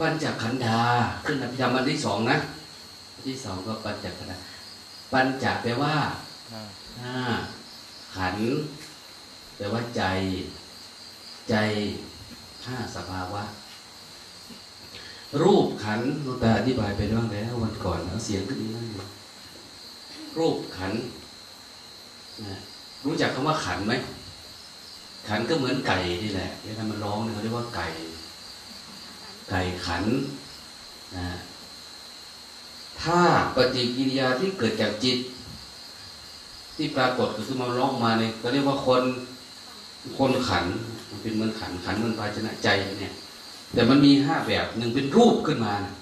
ปัญจขันธาขึ้นอภิธรรมอันที่สองนะที่สองก็ปัญจขันธาปัญจแปลว่าห้าขันแปลว่าใจ ใจห้าสภาวะ รูปขันเราแต่อธิบายไปบ้างแล้ว วันก่อนเอาเสียงขึ้นนี้นั่นรูปขันนะรู้จักคำว่าขันไหมขันก็เหมือนไก่นี่แหละเวลามันร้องเนี่ยเขาเรียกว่าไก่ ไก่ขันนะถ้าปฏิกิริยาที่เกิดจากจิต ที่ปรากฏก็คือมันร้องมาเนี่ยก็เรียกว่าคนคนขันมันเป็นเหมือนขันขันเหมือนภาชนะใจเนี่ย แต่มันมีห้าแบบหนึ่งเป็นรูปขึ้นมานะ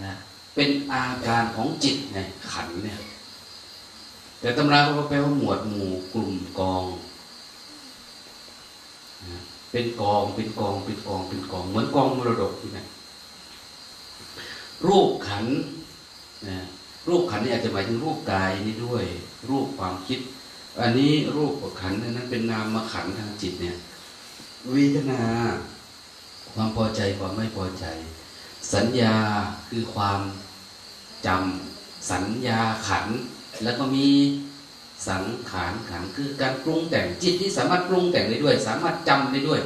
นะเป็นอาการของจิตเนี่ยขันเนี่ย แต่ตำราเขาแปลว่าหมวดหมู่กลุ่มกอง เป็นกองเป็นกองเป็นกองเป็นกอง เหมือนกองมรดกที่ไหนรูปขันนะรูปขันนี่อาจจะหมายถึงรูปกายนี่ด้วย รูปความคิด อันนี้รูปขันนั้นเป็นนามขันทางจิตเนี่ยเวทนา ความพอใจความไม่พอใจ สัญญาคือความจำสัญญาขันแล้วก็มี สังขารขันคือการปรุงแต่งจิตที่สามารถปรุงแต่งได้ด้วย สามารถจำได้ด้วย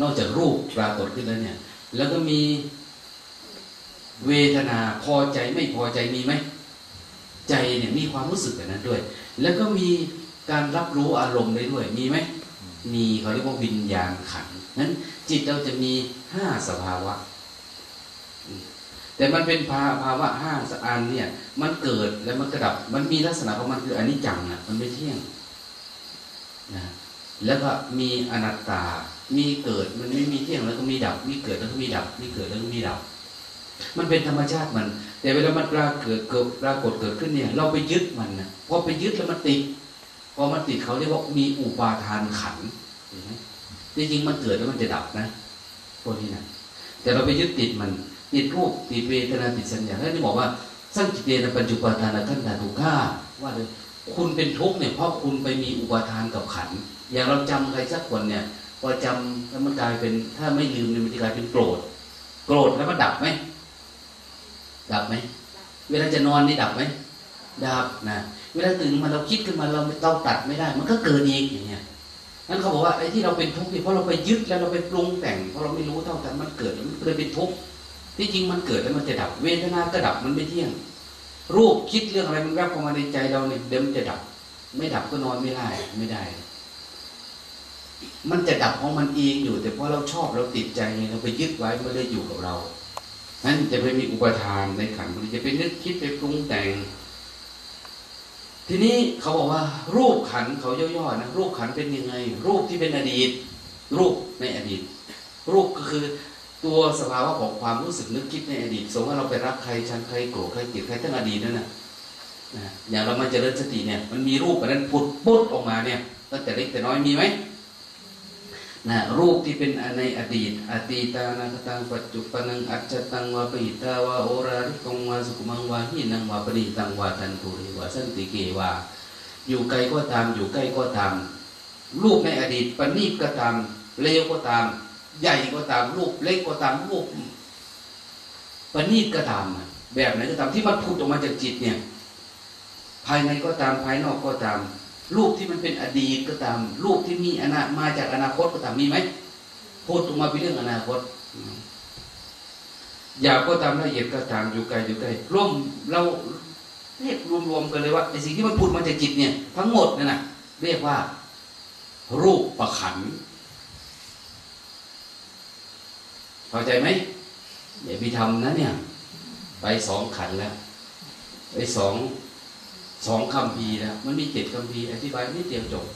นอกจากรูปปรากฏขึ้นแล้วเนี่ย แล้วก็มีเวทนาพอใจไม่พอใจมีไหมใจเนี่ยมีความรู้สึกแบบนั้นด้วย แล้วก็มีการรับรู้อารมณ์ได้ด้วย มีไหมมีเขาเรียกว่าวิญญาณขันนั้นจิตเราจะมีห้าสภาวะ แต่มันเป็นภาภาวะห้าสอันเนี่ย มันเกิดแล้วมันกระดับ มันมีลักษณะของมันคืออนิจจังนะมันไม่เที่ยงนะแล้วก็มีอนัตตา มีเกิดมันไม่มีเที่ยงแล้วก็มีดับ มีเกิดแล้วก็มีดับ มีเกิดแล้วก็มีดับ มันเป็นธรรมชาติมัน แต่เวลามันปรากฏเกิดปรากฏเกิดขึ้นเนี่ย เราไปยึดมันนะพอไปยึดแล้วมันติดพอมันติดเขาเรียกว่ามีอุปาทานขันเห็นไหมจริงมันเกิดแล้วมันจะดับนะพวกนี้นะแต่เราไปยึดติดมัน ติดรูปติดเวทนาติดสัญญาแล้วนี่บอกว่าสร้างจิตเตนะปัจจุปาทานขันธาทุก้าว่าเลยคุณเป็นทุกข์เนี่ยเพราะคุณไปมีอุปทานกับขัน อย่างเราจำใครสักคนเนี่ยพอจำแล้วมันกลายเป็นถ้าไม่ลืมเนี่ยมันจะกลายเป็นโกรธ โกรธแล้วมันดับไหมดับไหมเวลาจะนอนนี่ดับไหมดับนะเวลาตื่นมาเราคิดขึ้นมาเราเราตัดไม่ได้ มันก็เกิดอีกอย่างเงี้ยนั้นเขาบอกว่าไอ้ที่เราเป็นทุกข์เนี่ยเพราะเราไปยึดแล้วเราไปปรุงแต่งเพราะเราไม่รู้เท่ากันมันเกิดมันเลยเป็นทุกข์ ที่จริงมันเกิดแล้วมันจะดับ เวทนาก็ดับมันไม่เที่ยง รูปคิดเรื่องอะไรมันแวบเข้ามาในใจเราเนี่ยเดี๋ยวมันจะดับ ไม่ดับก็นอนไม่ได้ไม่ได้ มันจะดับของมันเองอยู่ แต่เพราะเราชอบเราติดใจเราไปยึดไว้ไม่ได้อยู่กับเรานั้นจะไปมีอุปทานในขันมันจะไปนึกคิดไปปรุงแต่ง ทีนี้เขาบอกว่า รูปขันเขาย่อๆนะรูปขันเป็นยังไง รูปที่เป็นอดีต รูปในอดีต รูปก็คือ ตัวสภาวะของความรู้สึกนึกคิดในอดีต สมมติว่าเราไปรักใครชังใครโกรธใครเกลียดใครทั้งอดีตนั่นนะนะอย่างเรามาเจริญสติเนี่ย มันมีรูปแบบนั้นพุดปุ๊ดออกมาเนี่ยตั้งแต่เล็กแต่น้อยมีไหมนะรูปที่เป็นในอดีต อดีตานาคตังปัจจุปนังอัจจตังวาปิตาวาโอราริกงวาสุขมังวาหินังวาปริตังวาทันตุริวาสันติเกวาอยู่ไกลก็ตามอยู่ใกล้ก็ตามรูปในอดีตปณีตก็ตามเลวก็ตาม ใหญ่ก็ตามรูป เล็กก็ตามรูปปณีตก็ตามแบบไหนก็ตามที่มันพูดออกมาจากจิตเนี่ย ภายในก็ตามภายนอกก็ตาม รูปที่มันเป็นอดีตก็ตาม รูปที่มีอนามาจากอนาคตก็ตามมีไหมพูดออกมาเป็นเรื่องอนาคตอยากก็ตามละเอียดก็ตามอยู่ไกลอยู่ใกล้ร่วมเราเรียกรวมๆกันเลยว่าไอ้สิ่งที่มันพูดมาจากจิตเนี่ย ทั้งหมดนั่นนะเรียกว่า รูปประขัน เข้าใจไหมเดี๋ยวพี่ทำนะเนี่ย ไปสองขันแล้วไปสองสองคำพีแล้วมันมีเจ็ดคำพีอธิบายนิดเดียวจบ